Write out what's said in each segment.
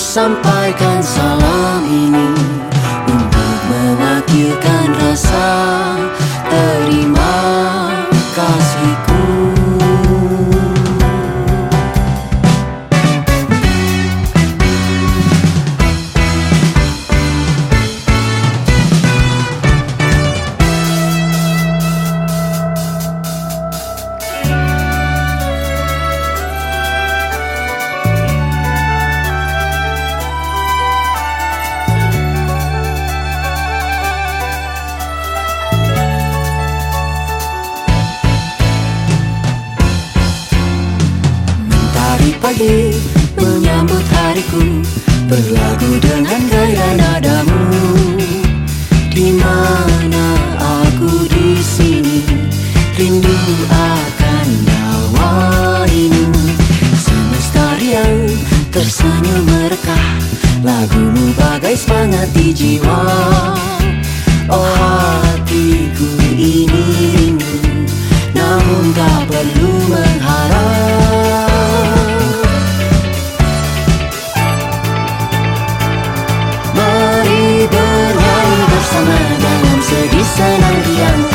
sampaikan salam ini Untuk mengakhirkan rasa terima pagi menyambut hariku Berlagu dengan gaya nadamu. Di mana aku di sini Rindu akan nyawainu Semesta riang tersenyum merekah Lagumu bagai semangat di jiwa. Oh hatiku Zelandia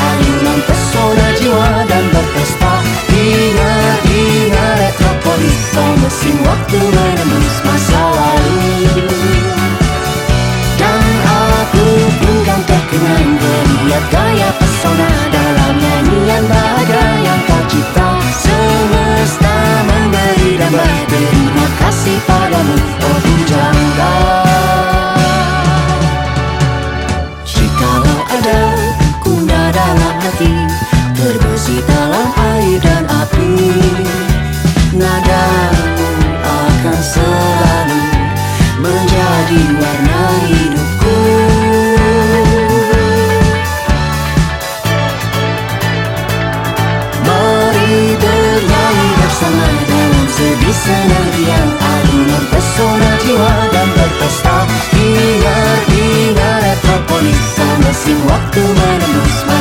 Terbesit dalam air dan api. Nadamu akan selalu menjadi warna hidupku. Mari bernyanyi bersama dalam sedih senang riang Alunan pesona jiwa dan berpesta. Ingat, ingat Mesin waktu menembus